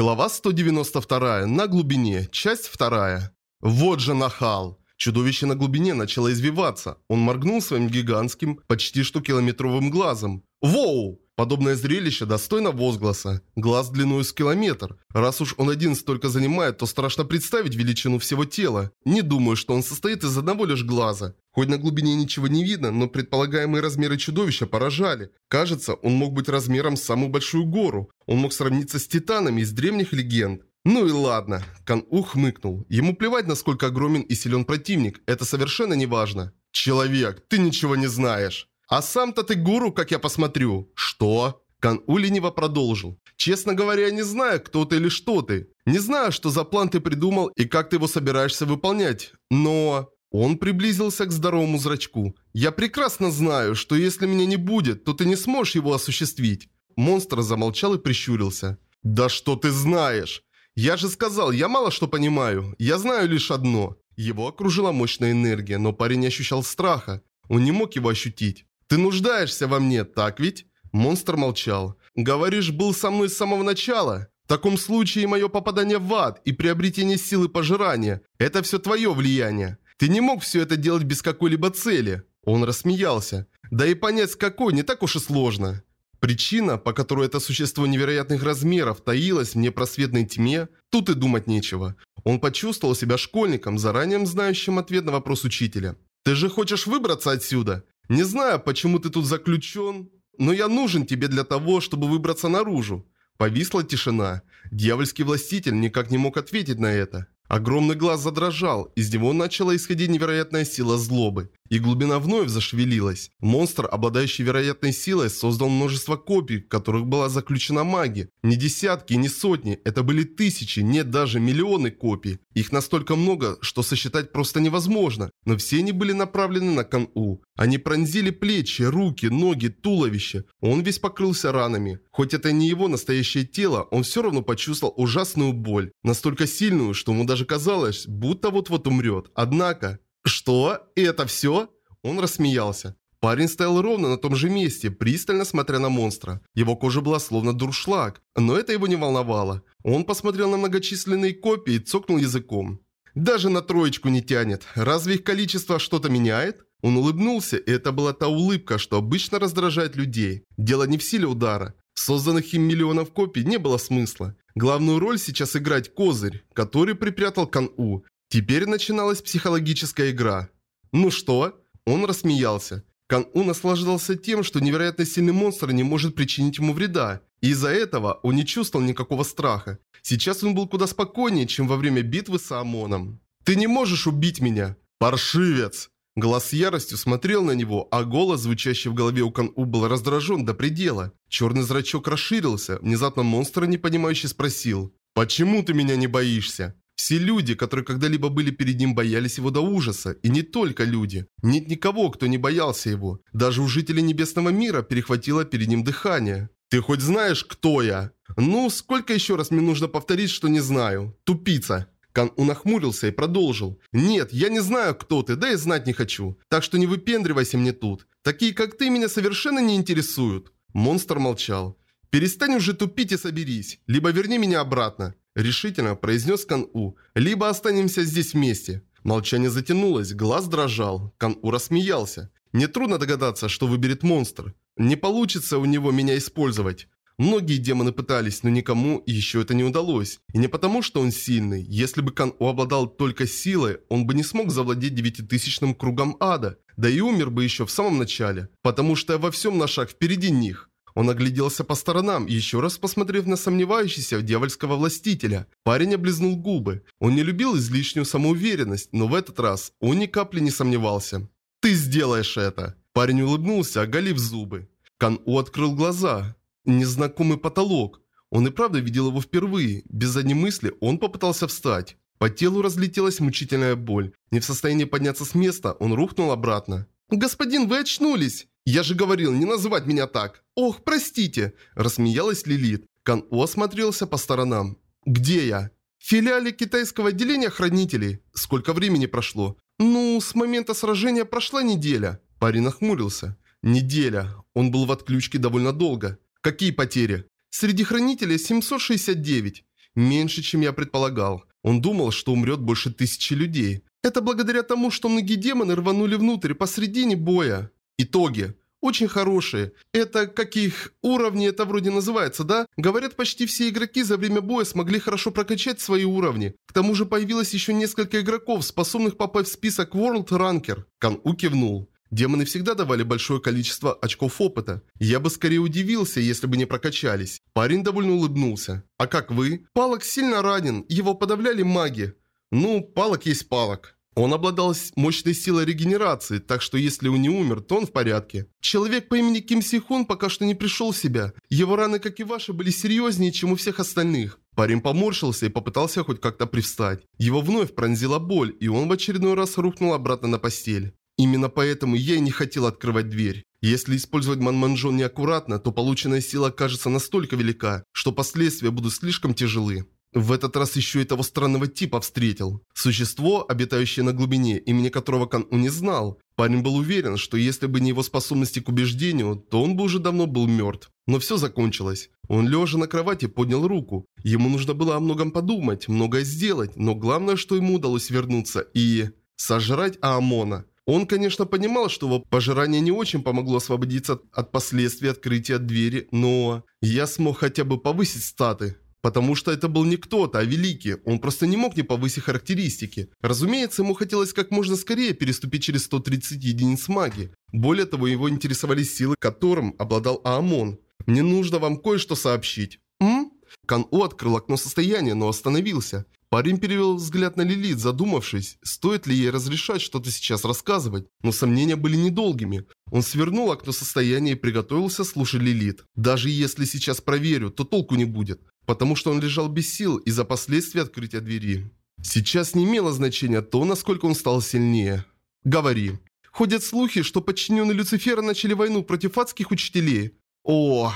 Глава 192. На глубине. Часть 2. Вот же нахал. Чудовище на глубине начало извиваться. Он моргнул своим гигантским, почти что километровым глазом. Воу! Подобное зрелище достойно возгласа. Глаз длиной с километр. Раз уж он один столько занимает, то страшно представить величину всего тела. Не думаю, что он состоит из одного лишь глаза. Хоть на глубине ничего не видно, но предполагаемые размеры чудовища поражали. Кажется, он мог быть размером с самую большую гору. Он мог сравниться с титанами из древних легенд. Ну и ладно. Кан-У хмыкнул. Ему плевать, насколько огромен и силен противник. Это совершенно не важно. Человек, ты ничего не знаешь. А сам-то ты гуру, как я посмотрю. Что? Кан-У лениво продолжил. Честно говоря, я не знаю, кто ты или что ты. Не знаю, что за план ты придумал и как ты его собираешься выполнять. Но... Он приблизился к здоровому зрачку. «Я прекрасно знаю, что если меня не будет, то ты не сможешь его осуществить». Монстр замолчал и прищурился. «Да что ты знаешь? Я же сказал, я мало что понимаю. Я знаю лишь одно». Его окружила мощная энергия, но парень не ощущал страха. Он не мог его ощутить. «Ты нуждаешься во мне, так ведь?» Монстр молчал. «Говоришь, был со мной с самого начала?» В таком случае мое попадание в ад и приобретение силы пожирания – это все твое влияние. Ты не мог все это делать без какой-либо цели. Он рассмеялся. Да и понять какой не так уж и сложно. Причина, по которой это существо невероятных размеров таилось в непросветной тьме, тут и думать нечего. Он почувствовал себя школьником, заранее знающим ответ на вопрос учителя. «Ты же хочешь выбраться отсюда? Не знаю, почему ты тут заключен, но я нужен тебе для того, чтобы выбраться наружу». Повисла тишина. Дьявольский властитель никак не мог ответить на это. Огромный глаз задрожал, из него начала исходить невероятная сила злобы. И глубина вновь зашевелилась. Монстр, обладающий вероятной силой, создал множество копий, в которых была заключена магия. Не десятки, не сотни, это были тысячи, нет даже миллионы копий. Их настолько много, что сосчитать просто невозможно. Но все они были направлены на Кан-У. Они пронзили плечи, руки, ноги, туловище. Он весь покрылся ранами. Хоть это не его настоящее тело, он все равно почувствовал ужасную боль. Настолько сильную, что ему даже казалось, будто вот-вот умрет. Однако... «Что? И это все?» Он рассмеялся. Парень стоял ровно на том же месте, пристально смотря на монстра. Его кожа была словно дуршлаг, но это его не волновало. Он посмотрел на многочисленные копии и цокнул языком. «Даже на троечку не тянет. Разве их количество что-то меняет?» Он улыбнулся, и это была та улыбка, что обычно раздражает людей. Дело не в силе удара. Созданных им миллионов копий не было смысла. Главную роль сейчас играть козырь, который припрятал Кан-У, Теперь начиналась психологическая игра. «Ну что?» Он рассмеялся. Кан-У наслаждался тем, что невероятно сильный монстр не может причинить ему вреда. И из-за этого он не чувствовал никакого страха. Сейчас он был куда спокойнее, чем во время битвы с Амоном. «Ты не можешь убить меня!» «Паршивец!» Глаз с яростью смотрел на него, а голос, звучащий в голове у Кан-У, был раздражен до предела. Черный зрачок расширился. Внезапно монстр, непонимающе, спросил. «Почему ты меня не боишься?» Все люди, которые когда-либо были перед ним, боялись его до ужаса. И не только люди. Нет никого, кто не боялся его. Даже у жителей Небесного мира перехватило перед ним дыхание. «Ты хоть знаешь, кто я?» «Ну, сколько еще раз мне нужно повторить, что не знаю? Тупица!» Кан унахмурился и продолжил. «Нет, я не знаю, кто ты, да и знать не хочу. Так что не выпендривайся мне тут. Такие, как ты, меня совершенно не интересуют». Монстр молчал. «Перестань уже тупить и соберись. Либо верни меня обратно. Решительно произнес Кан-У. «Либо останемся здесь вместе». Молчание затянулось, глаз дрожал. Кан-У рассмеялся. «Нетрудно догадаться, что выберет монстр. Не получится у него меня использовать. Многие демоны пытались, но никому еще это не удалось. И не потому, что он сильный. Если бы Кан-У обладал только силой, он бы не смог завладеть девятитысячным кругом ада. Да и умер бы еще в самом начале. Потому что я во всем на шаг впереди них. Он огляделся по сторонам, еще раз посмотрев на сомневающегося в дьявольского властителя. Парень облизнул губы. Он не любил излишнюю самоуверенность, но в этот раз он ни капли не сомневался. «Ты сделаешь это!» Парень улыбнулся, оголив зубы. Кан-У открыл глаза. Незнакомый потолок. Он и правда видел его впервые. Без задней мысли он попытался встать. По телу разлетелась мучительная боль. Не в состоянии подняться с места, он рухнул обратно. «Господин, вы очнулись!» «Я же говорил, не называть меня так!» «Ох, простите!» – рассмеялась Лилит. Кан-О осмотрелся по сторонам. «Где я?» «В филиале китайского отделения хранителей. Сколько времени прошло?» «Ну, с момента сражения прошла неделя». Парень нахмурился. «Неделя. Он был в отключке довольно долго. Какие потери?» «Среди хранителей 769. Меньше, чем я предполагал. Он думал, что умрет больше тысячи людей. Это благодаря тому, что многие демоны рванули внутрь посредине боя. Итоги. Очень хорошие. Это, как их уровни, это вроде называется, да? Говорят, почти все игроки за время боя смогли хорошо прокачать свои уровни. К тому же появилось еще несколько игроков, способных попасть в список World Ranker. Кан-У кивнул. Демоны всегда давали большое количество очков опыта. Я бы скорее удивился, если бы не прокачались. Парень довольно улыбнулся. А как вы? Палок сильно ранен, его подавляли маги. Ну, палок есть палок. Он обладал мощной силой регенерации, так что если он не умер, то он в порядке. Человек по имени Ким Си Хун пока что не пришел в себя. Его раны, как и ваши, были серьезнее, чем у всех остальных. Парень поморщился и попытался хоть как-то привстать. Его вновь пронзила боль, и он в очередной раз рухнул обратно на постель. Именно поэтому я и не хотел открывать дверь. Если использовать манманжон неаккуратно, то полученная сила окажется настолько велика, что последствия будут слишком тяжелы. В этот раз еще и того странного типа встретил. Существо, обитающее на глубине, имени которого Кан-У не знал. Парень был уверен, что если бы не его способности к убеждению, то он бы уже давно был мертв. Но все закончилось. Он лежа на кровати поднял руку. Ему нужно было о многом подумать, многое сделать, но главное, что ему удалось вернуться и... сожрать Аамона. Он, конечно, понимал, что его пожирание не очень помогло освободиться от последствий открытия двери, но... Я смог хотя бы повысить статы. Потому что это был не кто-то, а Великий. Он просто не мог не повысить характеристики. Разумеется, ему хотелось как можно скорее переступить через 130 единиц магии. Более того, его интересовали силы, которым обладал Аамон. «Мне нужно вам кое-что сообщить». «М?» Кан-У открыл окно состояния, но остановился. Парень перевел взгляд на Лилит, задумавшись, стоит ли ей разрешать что-то сейчас рассказывать. Но сомнения были недолгими. Он свернул окно состояния и приготовился слушать Лилит. Даже если сейчас проверю, то толку не будет потому что он лежал без сил из-за последствий открытия двери. Сейчас не имело значения то, насколько он стал сильнее. Говори. Ходят слухи, что подчиненные Люцифера начали войну против адских учителей. Ох,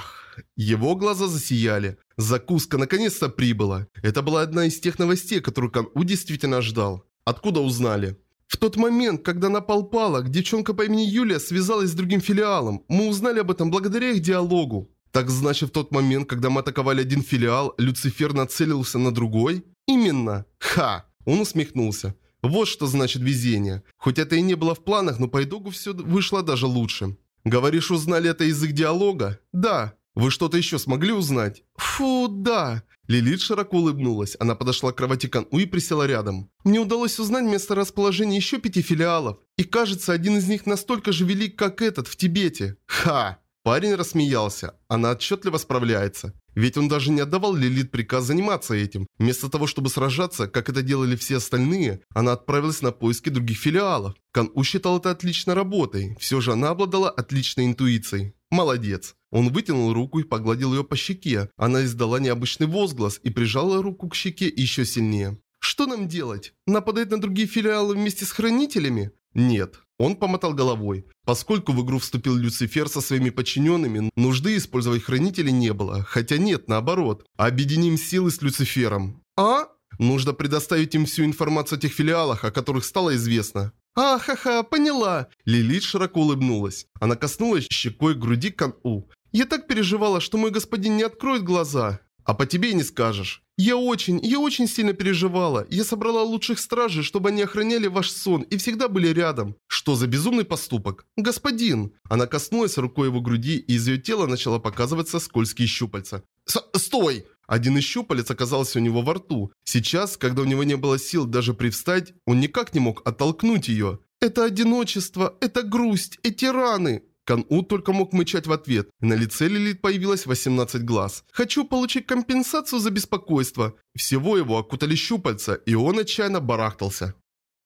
его глаза засияли. Закуска наконец-то прибыла. Это была одна из тех новостей, которую Кан-У действительно ждал. Откуда узнали? В тот момент, когда напал Палок, девчонка по имени Юлия связалась с другим филиалом. Мы узнали об этом благодаря их диалогу. Так значит, в тот момент, когда мы атаковали один филиал, Люцифер нацелился на другой? Именно. Ха! Он усмехнулся. Вот что значит везение. Хоть это и не было в планах, но по итогу все вышло даже лучше. Говоришь, узнали это из их диалога? Да. Вы что-то еще смогли узнать? Фу, да. Лилит широко улыбнулась. Она подошла к кровати Кан-У и присела рядом. Мне удалось узнать место расположения еще пяти филиалов. И кажется, один из них настолько же велик, как этот в Тибете. Ха! Парень рассмеялся. Она отчетливо справляется. Ведь он даже не отдавал Лилит приказ заниматься этим. Вместо того, чтобы сражаться, как это делали все остальные, она отправилась на поиски других филиалов. Кан-У считал это отличной работой. Все же она обладала отличной интуицией. Молодец. Он вытянул руку и погладил ее по щеке. Она издала необычный возглас и прижала руку к щеке еще сильнее. Что нам делать? Нападать на другие филиалы вместе с хранителями? Нет. Он помотал головой. Поскольку в игру вступил Люцифер со своими подчиненными, нужды использовать хранителей не было. Хотя нет, наоборот. Объединим силы с Люцифером. А? Нужно предоставить им всю информацию о тех филиалах, о которых стало известно. «А, ха-ха, поняла!» Лилит широко улыбнулась. Она коснулась щекой груди Кан-У. «Я так переживала, что мой господин не откроет глаза. А по тебе и не скажешь». «Я очень, я очень сильно переживала. Я собрала лучших стражей, чтобы они охраняли ваш сон и всегда были рядом. Что за безумный поступок? Господин!» Она коснулась рукой его груди, и из ее тела начала показываться скользкие щупальца. С «Стой!» Один из щупалец оказался у него во рту. Сейчас, когда у него не было сил даже привстать, он никак не мог оттолкнуть ее. «Это одиночество, это грусть, эти раны!» Кан-У только мог мычать в ответ. На лице Лилит появилось 18 глаз. «Хочу получить компенсацию за беспокойство». Всего его окутали щупальца, и он отчаянно барахтался.